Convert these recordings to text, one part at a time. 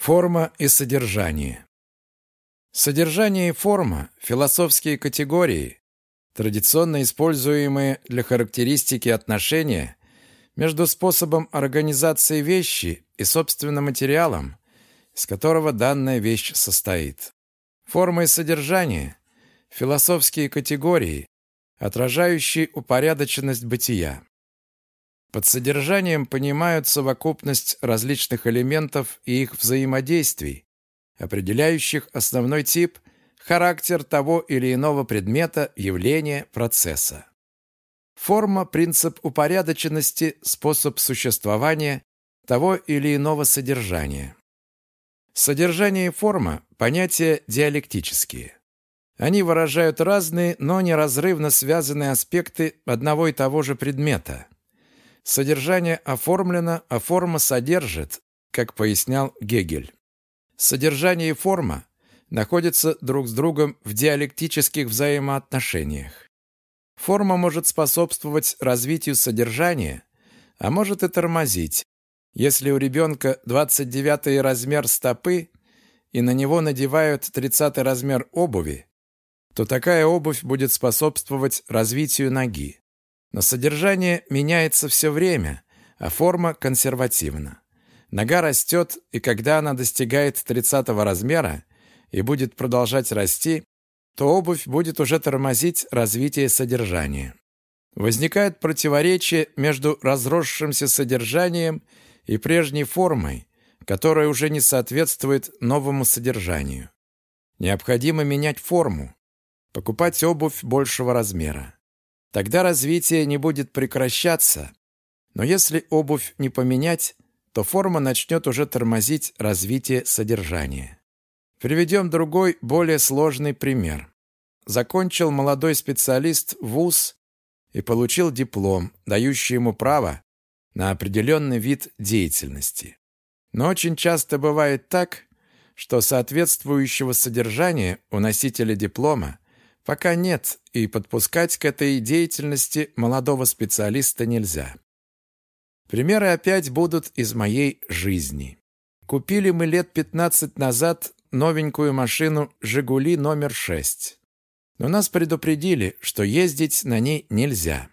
Форма и содержание. Содержание и форма – философские категории, традиционно используемые для характеристики отношения между способом организации вещи и собственным материалом, из которого данная вещь состоит. Форма и содержание – философские категории, отражающие упорядоченность бытия. Под содержанием понимают совокупность различных элементов и их взаимодействий, определяющих основной тип, характер того или иного предмета, явления, процесса. Форма – принцип упорядоченности, способ существования того или иного содержания. Содержание и форма – понятия диалектические. Они выражают разные, но неразрывно связанные аспекты одного и того же предмета – Содержание оформлено, а форма содержит, как пояснял Гегель. Содержание и форма находятся друг с другом в диалектических взаимоотношениях. Форма может способствовать развитию содержания, а может и тормозить. Если у ребенка 29 размер стопы и на него надевают 30 размер обуви, то такая обувь будет способствовать развитию ноги. Но содержание меняется все время, а форма консервативна. Нога растет, и когда она достигает 30 размера и будет продолжать расти, то обувь будет уже тормозить развитие содержания. Возникает противоречие между разросшимся содержанием и прежней формой, которая уже не соответствует новому содержанию. Необходимо менять форму, покупать обувь большего размера. Тогда развитие не будет прекращаться, но если обувь не поменять, то форма начнет уже тормозить развитие содержания. Приведем другой, более сложный пример. Закончил молодой специалист вуз и получил диплом, дающий ему право на определенный вид деятельности. Но очень часто бывает так, что соответствующего содержания у носителя диплома Пока нет, и подпускать к этой деятельности молодого специалиста нельзя. Примеры опять будут из моей жизни. Купили мы лет 15 назад новенькую машину «Жигули» номер 6. Но нас предупредили, что ездить на ней нельзя.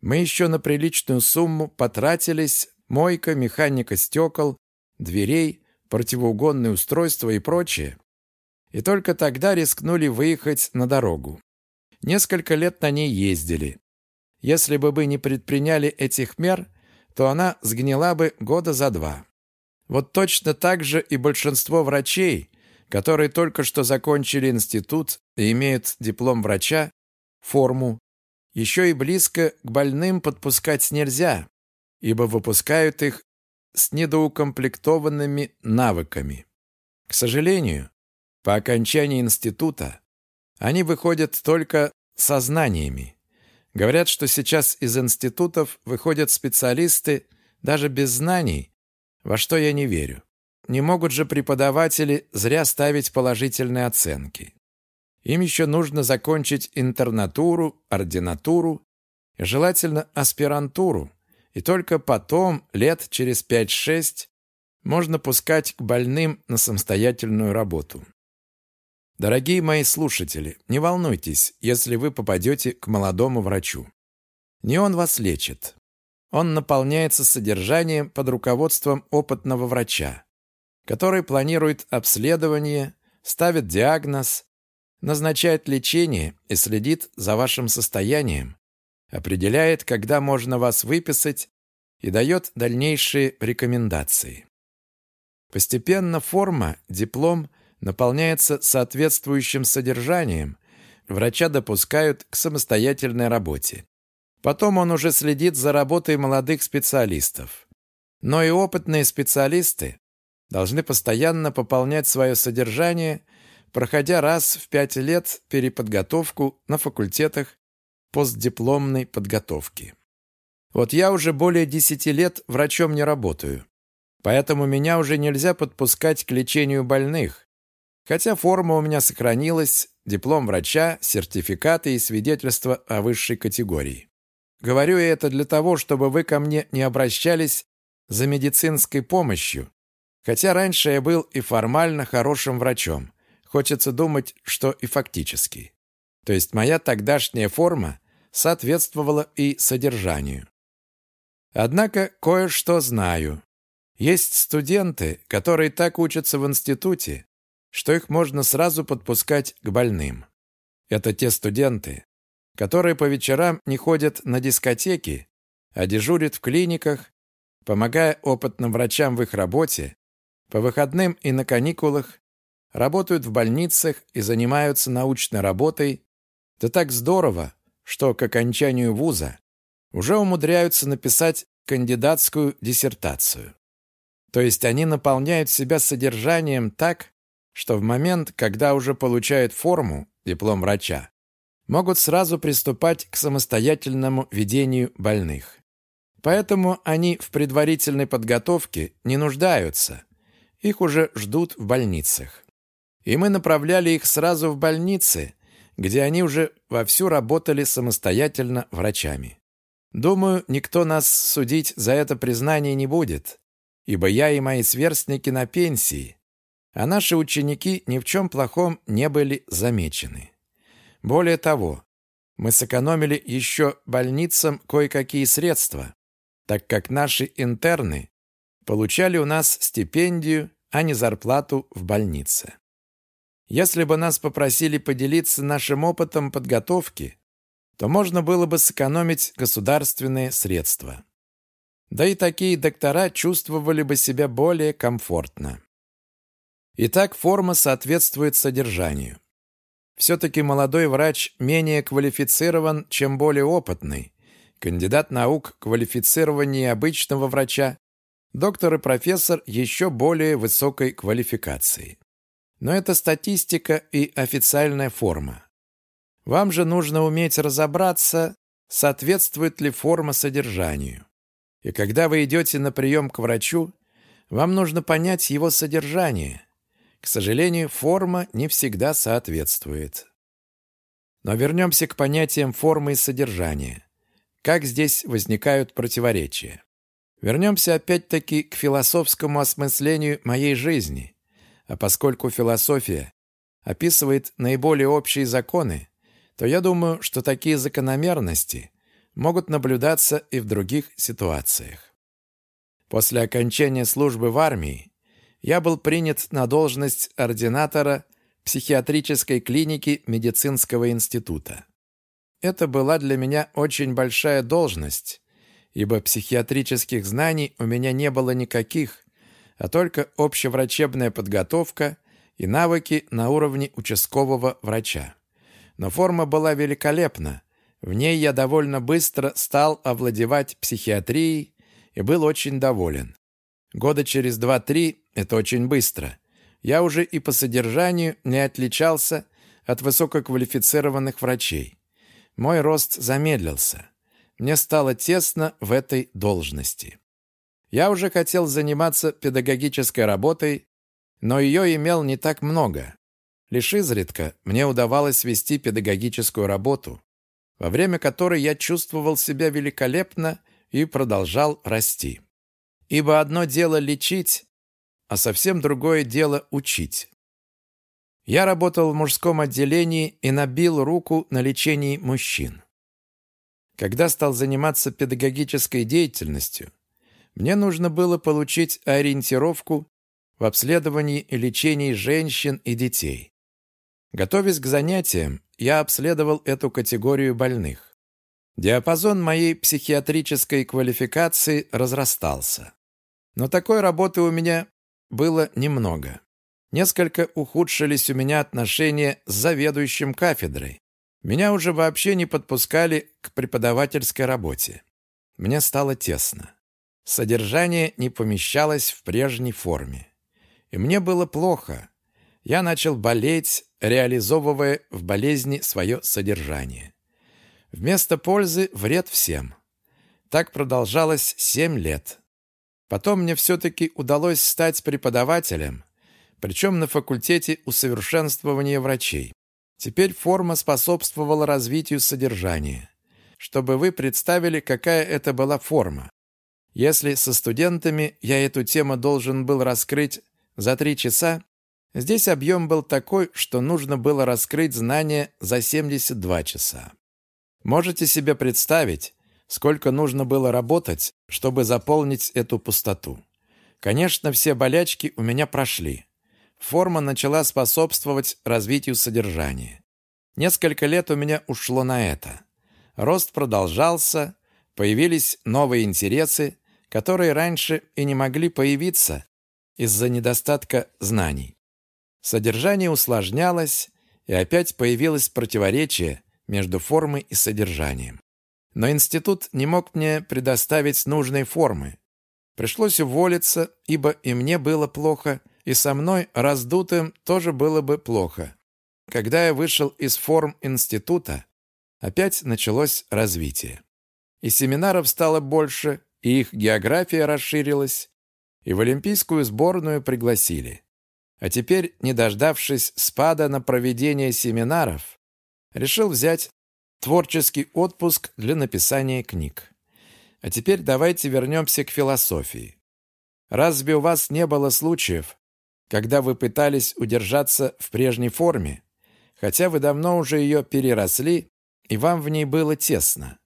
Мы еще на приличную сумму потратились, мойка, механика стекол, дверей, противоугонные устройства и прочее и только тогда рискнули выехать на дорогу. Несколько лет на ней ездили. Если бы мы не предприняли этих мер, то она сгнила бы года за два. Вот точно так же и большинство врачей, которые только что закончили институт и имеют диплом врача, форму, еще и близко к больным подпускать нельзя, ибо выпускают их с недоукомплектованными навыками. К сожалению, по окончании института они выходят только со знаниями. Говорят, что сейчас из институтов выходят специалисты даже без знаний, во что я не верю. Не могут же преподаватели зря ставить положительные оценки. Им еще нужно закончить интернатуру, ординатуру, желательно аспирантуру, и только потом, лет через 5-6, можно пускать к больным на самостоятельную работу. Дорогие мои слушатели, не волнуйтесь, если вы попадете к молодому врачу. Не он вас лечит. Он наполняется содержанием под руководством опытного врача, который планирует обследование, ставит диагноз, назначает лечение и следит за вашим состоянием, определяет, когда можно вас выписать и дает дальнейшие рекомендации. Постепенно форма, диплом – наполняется соответствующим содержанием, врача допускают к самостоятельной работе. Потом он уже следит за работой молодых специалистов. Но и опытные специалисты должны постоянно пополнять свое содержание, проходя раз в пять лет переподготовку на факультетах постдипломной подготовки. Вот я уже более десяти лет врачом не работаю, поэтому меня уже нельзя подпускать к лечению больных, Хотя форма у меня сохранилась, диплом врача, сертификаты и свидетельство о высшей категории. Говорю я это для того, чтобы вы ко мне не обращались за медицинской помощью, Хотя раньше я был и формально хорошим врачом. Хочется думать, что и фактически. То есть моя тогдашняя форма соответствовала и содержанию. Однако кое-что знаю. Есть студенты, которые так учатся в институте, что их можно сразу подпускать к больным. Это те студенты, которые по вечерам не ходят на дискотеки, а дежурят в клиниках, помогая опытным врачам в их работе, по выходным и на каникулах, работают в больницах и занимаются научной работой. Да так здорово, что к окончанию вуза уже умудряются написать кандидатскую диссертацию. То есть они наполняют себя содержанием так, что в момент, когда уже получают форму, диплом врача, могут сразу приступать к самостоятельному ведению больных. Поэтому они в предварительной подготовке не нуждаются. Их уже ждут в больницах. И мы направляли их сразу в больницы, где они уже вовсю работали самостоятельно врачами. Думаю, никто нас судить за это признание не будет, ибо я и мои сверстники на пенсии, а наши ученики ни в чем плохом не были замечены. Более того, мы сэкономили еще больницам кое-какие средства, так как наши интерны получали у нас стипендию, а не зарплату в больнице. Если бы нас попросили поделиться нашим опытом подготовки, то можно было бы сэкономить государственные средства. Да и такие доктора чувствовали бы себя более комфортно. Итак, форма соответствует содержанию. Все-таки молодой врач менее квалифицирован, чем более опытный. Кандидат наук квалифицированнее обычного врача, доктор и профессор еще более высокой квалификации. Но это статистика и официальная форма. Вам же нужно уметь разобраться, соответствует ли форма содержанию. И когда вы идете на прием к врачу, вам нужно понять его содержание. К сожалению, форма не всегда соответствует. Но вернемся к понятиям формы и содержания. Как здесь возникают противоречия? Вернемся опять-таки к философскому осмыслению моей жизни. А поскольку философия описывает наиболее общие законы, то я думаю, что такие закономерности могут наблюдаться и в других ситуациях. После окончания службы в армии я был принят на должность ординатора психиатрической клиники медицинского института. Это была для меня очень большая должность, ибо психиатрических знаний у меня не было никаких, а только общеврачебная подготовка и навыки на уровне участкового врача. Но форма была великолепна, в ней я довольно быстро стал овладевать психиатрией и был очень доволен. Года через два-три, это очень быстро, я уже и по содержанию не отличался от высококвалифицированных врачей. Мой рост замедлился. Мне стало тесно в этой должности. Я уже хотел заниматься педагогической работой, но ее имел не так много. Лишь изредка мне удавалось вести педагогическую работу, во время которой я чувствовал себя великолепно и продолжал расти. Ибо одно дело лечить, а совсем другое дело учить. Я работал в мужском отделении и набил руку на лечении мужчин. Когда стал заниматься педагогической деятельностью, мне нужно было получить ориентировку в обследовании и лечении женщин и детей. Готовясь к занятиям, я обследовал эту категорию больных. Диапазон моей психиатрической квалификации разрастался. Но такой работы у меня было немного. Несколько ухудшились у меня отношения с заведующим кафедрой. Меня уже вообще не подпускали к преподавательской работе. Мне стало тесно. Содержание не помещалось в прежней форме. И мне было плохо. Я начал болеть, реализовывая в болезни свое содержание. Вместо пользы вред всем. Так продолжалось семь лет. Потом мне все-таки удалось стать преподавателем, причем на факультете усовершенствования врачей. Теперь форма способствовала развитию содержания. Чтобы вы представили, какая это была форма. Если со студентами я эту тему должен был раскрыть за три часа, здесь объем был такой, что нужно было раскрыть знания за 72 часа. Можете себе представить, сколько нужно было работать, чтобы заполнить эту пустоту. Конечно, все болячки у меня прошли. Форма начала способствовать развитию содержания. Несколько лет у меня ушло на это. Рост продолжался, появились новые интересы, которые раньше и не могли появиться из-за недостатка знаний. Содержание усложнялось, и опять появилось противоречие между формой и содержанием. Но институт не мог мне предоставить нужной формы. Пришлось уволиться, ибо и мне было плохо, и со мной, раздутым, тоже было бы плохо. Когда я вышел из форм института, опять началось развитие. И семинаров стало больше, и их география расширилась, и в олимпийскую сборную пригласили. А теперь, не дождавшись спада на проведение семинаров, решил взять творческий отпуск для написания книг. А теперь давайте вернемся к философии. Разве у вас не было случаев, когда вы пытались удержаться в прежней форме, хотя вы давно уже ее переросли, и вам в ней было тесно?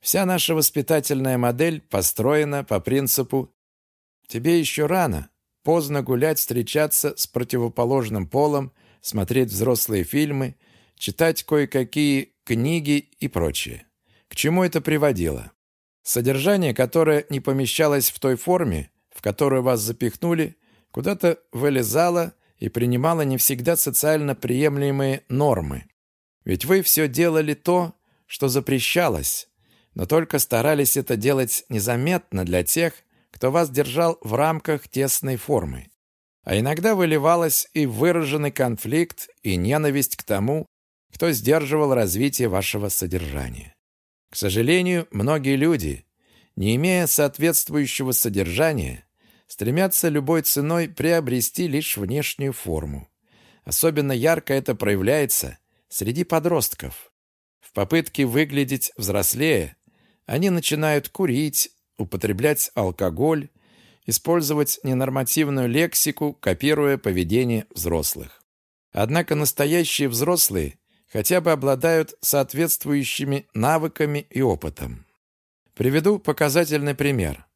Вся наша воспитательная модель построена по принципу «тебе еще рано», поздно гулять, встречаться с противоположным полом, смотреть взрослые фильмы, читать кое-какие книги и прочее. К чему это приводило? Содержание, которое не помещалось в той форме, в которую вас запихнули, куда-то вылезало и принимало не всегда социально приемлемые нормы. Ведь вы все делали то, что запрещалось, но только старались это делать незаметно для тех, кто вас держал в рамках тесной формы. А иногда выливалось и выраженный конфликт, и ненависть к тому, кто сдерживал развитие вашего содержания. К сожалению, многие люди, не имея соответствующего содержания, стремятся любой ценой приобрести лишь внешнюю форму. Особенно ярко это проявляется среди подростков. В попытке выглядеть взрослее они начинают курить, употреблять алкоголь, использовать ненормативную лексику, копируя поведение взрослых. Однако настоящие взрослые хотя бы обладают соответствующими навыками и опытом. Приведу показательный пример.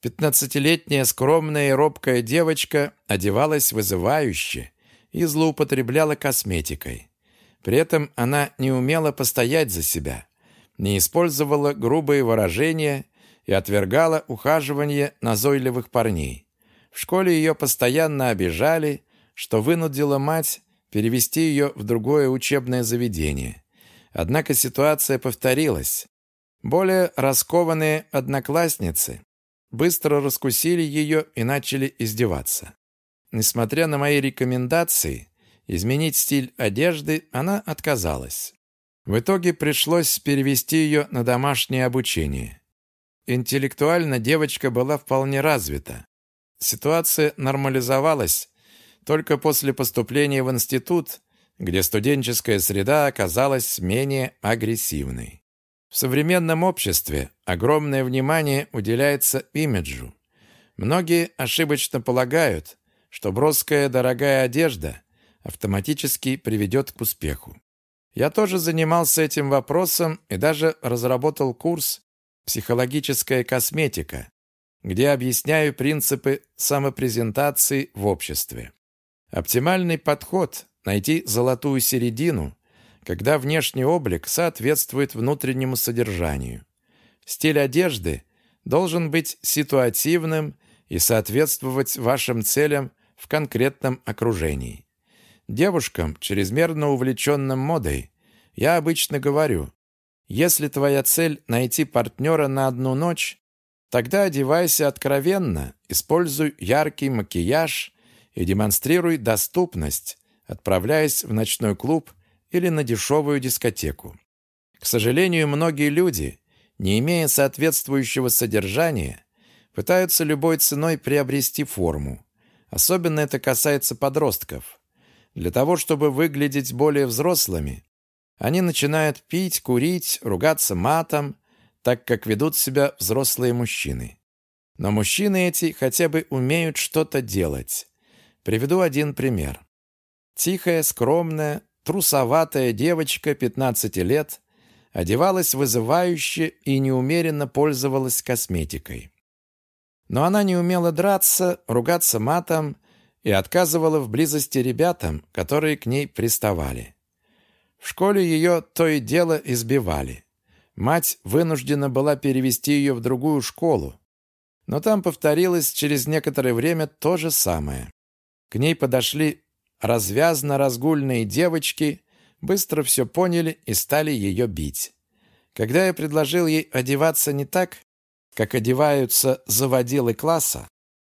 Пятнадцатилетняя скромная и робкая девочка одевалась вызывающе и злоупотребляла косметикой. При этом она не умела постоять за себя, не использовала грубые выражения и отвергала ухаживание назойливых парней. В школе ее постоянно обижали, что вынудило мать перевести ее в другое учебное заведение. Однако ситуация повторилась. Более раскованные одноклассницы быстро раскусили ее и начали издеваться. Несмотря на мои рекомендации изменить стиль одежды, она отказалась. В итоге пришлось перевести ее на домашнее обучение. Интеллектуально девочка была вполне развита. Ситуация нормализовалась только после поступления в институт, где студенческая среда оказалась менее агрессивной. В современном обществе огромное внимание уделяется имиджу. Многие ошибочно полагают, что броская дорогая одежда автоматически приведет к успеху. Я тоже занимался этим вопросом и даже разработал курс «Психологическая косметика», где объясняю принципы самопрезентации в обществе. Оптимальный подход – найти золотую середину, когда внешний облик соответствует внутреннему содержанию. Стиль одежды должен быть ситуативным и соответствовать вашим целям в конкретном окружении. Девушкам, чрезмерно увлеченным модой, я обычно говорю, если твоя цель – найти партнера на одну ночь, тогда одевайся откровенно, используй яркий макияж и демонстрируй доступность, отправляясь в ночной клуб или на дешевую дискотеку. К сожалению, многие люди, не имея соответствующего содержания, пытаются любой ценой приобрести форму. Особенно это касается подростков. Для того, чтобы выглядеть более взрослыми, они начинают пить, курить, ругаться матом, так как ведут себя взрослые мужчины. Но мужчины эти хотя бы умеют что-то делать. Приведу один пример. Тихая, скромная, трусоватая девочка 15 лет одевалась вызывающе и неумеренно пользовалась косметикой. Но она не умела драться, ругаться матом и отказывала в близости ребятам, которые к ней приставали. В школе ее то и дело избивали. Мать вынуждена была перевести ее в другую школу, но там повторилось через некоторое время то же самое. К ней подошли развязно-разгульные девочки, быстро все поняли и стали ее бить. Когда я предложил ей одеваться не так, как одеваются заводилы класса,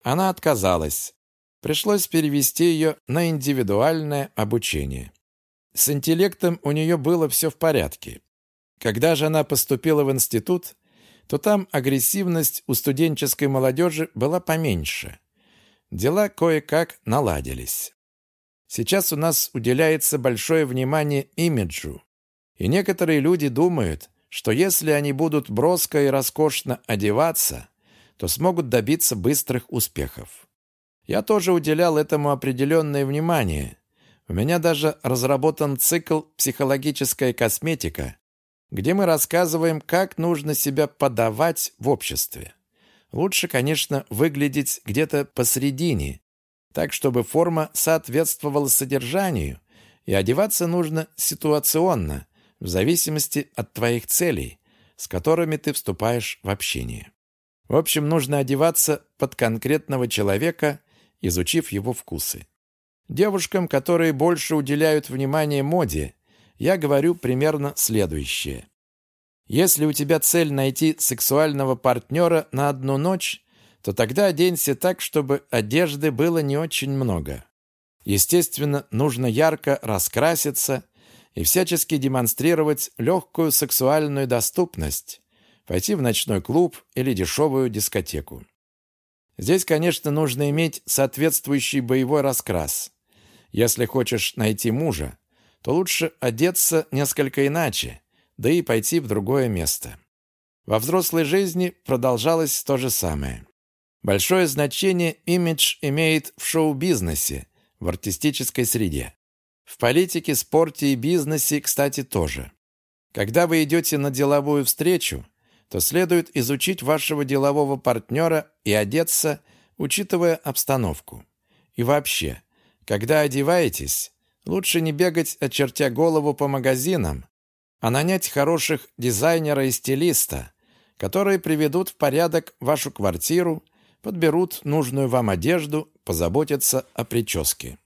она отказалась. Пришлось перевести ее на индивидуальное обучение. С интеллектом у нее было все в порядке. Когда же она поступила в институт, то там агрессивность у студенческой молодежи была поменьше. Дела кое-как наладились. Сейчас у нас уделяется большое внимание имиджу, и некоторые люди думают, что если они будут броско и роскошно одеваться, то смогут добиться быстрых успехов. Я тоже уделял этому определенное внимание. У меня даже разработан цикл «Психологическая косметика», где мы рассказываем, как нужно себя подавать в обществе. Лучше, конечно, выглядеть где-то посредине, так, чтобы форма соответствовала содержанию, и одеваться нужно ситуационно, в зависимости от твоих целей, с которыми ты вступаешь в общение. В общем, нужно одеваться под конкретного человека, изучив его вкусы. Девушкам, которые больше уделяют внимание моде, я говорю примерно следующее. Если у тебя цель найти сексуального партнера на одну ночь, то тогда оденься так, чтобы одежды было не очень много. Естественно, нужно ярко раскраситься и всячески демонстрировать легкую сексуальную доступность, пойти в ночной клуб или дешевую дискотеку. Здесь, конечно, нужно иметь соответствующий боевой раскрас. Если хочешь найти мужа, то лучше одеться несколько иначе, да и пойти в другое место. Во взрослой жизни продолжалось то же самое. Большое значение имидж имеет в шоу-бизнесе, в артистической среде. В политике, спорте и бизнесе, кстати, тоже. Когда вы идете на деловую встречу, то следует изучить вашего делового партнера и одеться, учитывая обстановку. И вообще, когда одеваетесь, Лучше не бегать, очертя голову по магазинам, а нанять хороших дизайнера и стилиста, которые приведут в порядок вашу квартиру, подберут нужную вам одежду, позаботятся о прическе.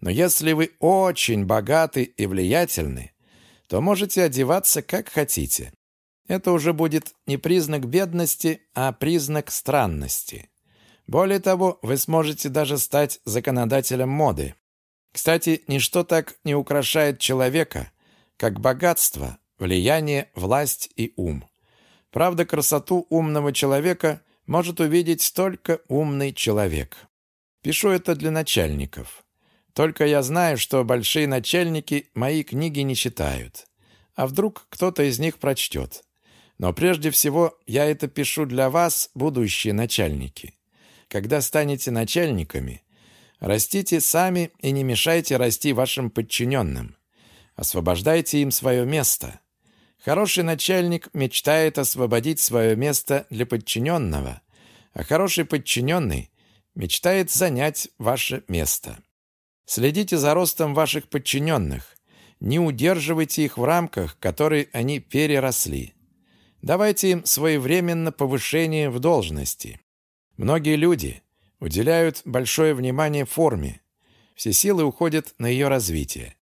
Но если вы очень богаты и влиятельны, то можете одеваться как хотите. Это уже будет не признак бедности, а признак странности. Более того, вы сможете даже стать законодателем моды. Кстати, ничто так не украшает человека, как богатство, влияние, власть и ум. Правда, красоту умного человека может увидеть только умный человек. Пишу это для начальников. Только я знаю, что большие начальники мои книги не читают. А вдруг кто-то из них прочтет. Но прежде всего я это пишу для вас, будущие начальники. Когда станете начальниками, Растите сами и не мешайте расти вашим подчиненным. Освобождайте им свое место. Хороший начальник мечтает освободить свое место для подчиненного, а хороший подчиненный мечтает занять ваше место. Следите за ростом ваших подчиненных. Не удерживайте их в рамках, которые они переросли. Давайте им своевременно повышение в должности. Многие люди уделяют большое внимание форме. Все силы уходят на ее развитие.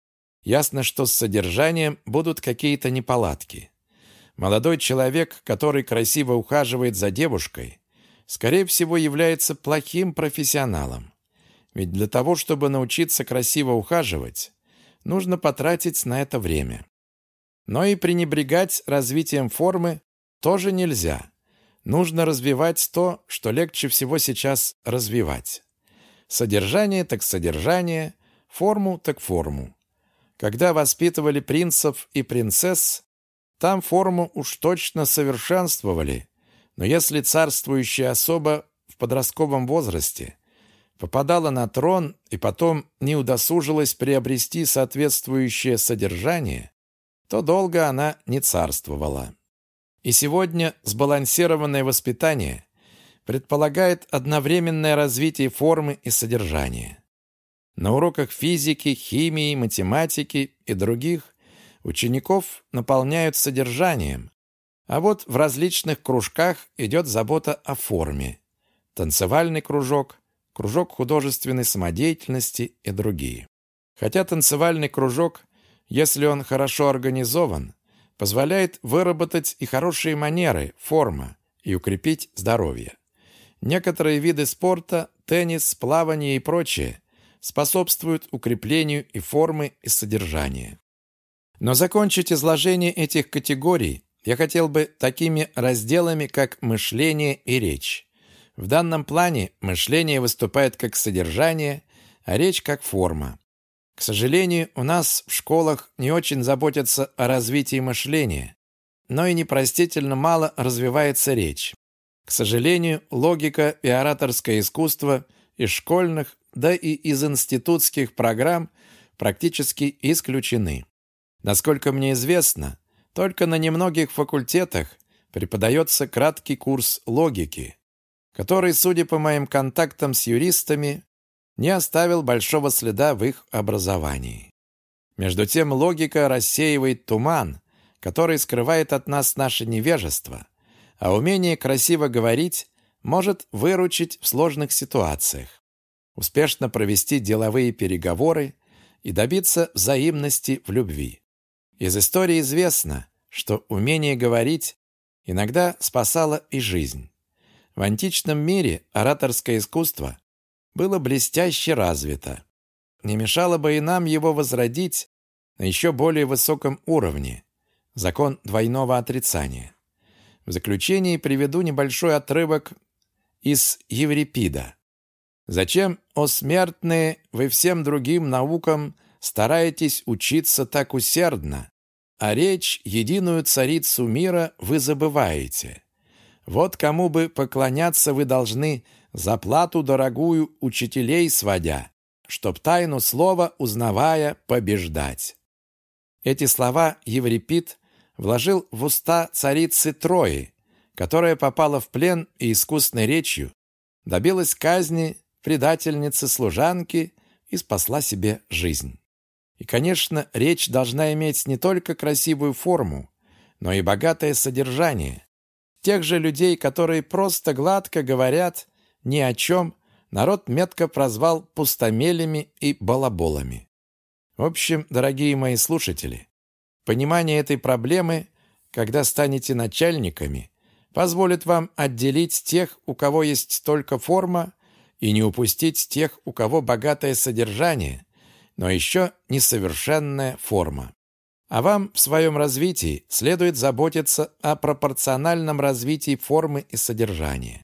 Ясно, что с содержанием будут какие-то неполадки. Молодой человек, который красиво ухаживает за девушкой, скорее всего, является плохим профессионалом. Ведь для того, чтобы научиться красиво ухаживать, нужно потратить на это время. Но и пренебрегать развитием формы тоже нельзя. Нужно развивать то, что легче всего сейчас развивать. Содержание так содержание, форму так форму. Когда воспитывали принцев и принцесс, там форму уж точно совершенствовали, Но если царствующая особа в подростковом возрасте попадала на трон и потом не удосужилась приобрести соответствующее содержание, то долго она не царствовала. И сегодня сбалансированное воспитание предполагает одновременное развитие формы и содержания. На уроках физики, химии, математики и других учеников наполняют содержанием, а вот в различных кружках идет забота о форме. Танцевальный кружок, кружок художественной самодеятельности и другие. Хотя танцевальный кружок, если он хорошо организован, позволяет выработать и хорошие манеры, форма, и укрепить здоровье. Некоторые виды спорта, теннис, плавание и прочее, способствуют укреплению и формы, и содержания. Но закончить изложение этих категорий я хотел бы такими разделами, как мышление и речь. В данном плане мышление выступает как содержание, а речь как форма. К сожалению, у нас в школах не очень заботятся о развитии мышления, но и непростительно мало развивается речь. К сожалению, логика и ораторское искусство из школьных, да и из институтских программ практически исключены. Насколько мне известно, только на немногих факультетах преподается краткий курс логики, который, судя по моим контактам с юристами, не оставил большого следа в их образовании. Между тем логика рассеивает туман, который скрывает от нас наше невежество, а умение красиво говорить может выручить в сложных ситуациях, успешно провести деловые переговоры и добиться взаимности в любви. Из истории известно, что умение говорить иногда спасало и жизнь. В античном мире ораторское искусство было блестяще развито. Не мешало бы и нам его возродить на еще более высоком уровне. Закон двойного отрицания. В заключении приведу небольшой отрывок из Еврипида. «Зачем, о смертные, вы всем другим наукам стараетесь учиться так усердно, а речь, единую царицу мира, вы забываете. Вот кому бы поклоняться вы должны, за плату дорогую учителей сводя, чтоб тайну слова, узнавая, побеждать». Эти слова Еврипид вложил в уста царицы Трои, которая попала в плен и искусной речью добилась казни предательницы-служанки и спасла себе жизнь. И, конечно, речь должна иметь не только красивую форму, но и богатое содержание. Тех же людей, которые просто гладко говорят ни о чем, народ метко прозвал пустомелями и балаболами. В общем, дорогие мои слушатели, понимание этой проблемы, когда станете начальниками, позволит вам отделить тех, у кого есть только форма, и не упустить тех, у кого богатое содержание, но еще несовершенная форма. А вам в своем развитии следует заботиться о пропорциональном развитии формы и содержания.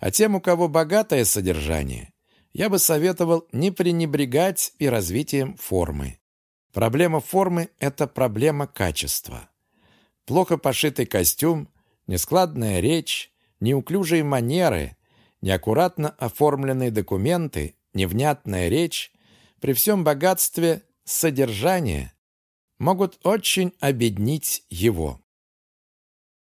А тем, у кого богатое содержание, я бы советовал не пренебрегать и развитием формы. Проблема формы – это проблема качества. Плохо пошитый костюм, нескладная речь, неуклюжие манеры, неаккуратно оформленные документы, невнятная речь при всем богатстве содержания могут очень обеднить его.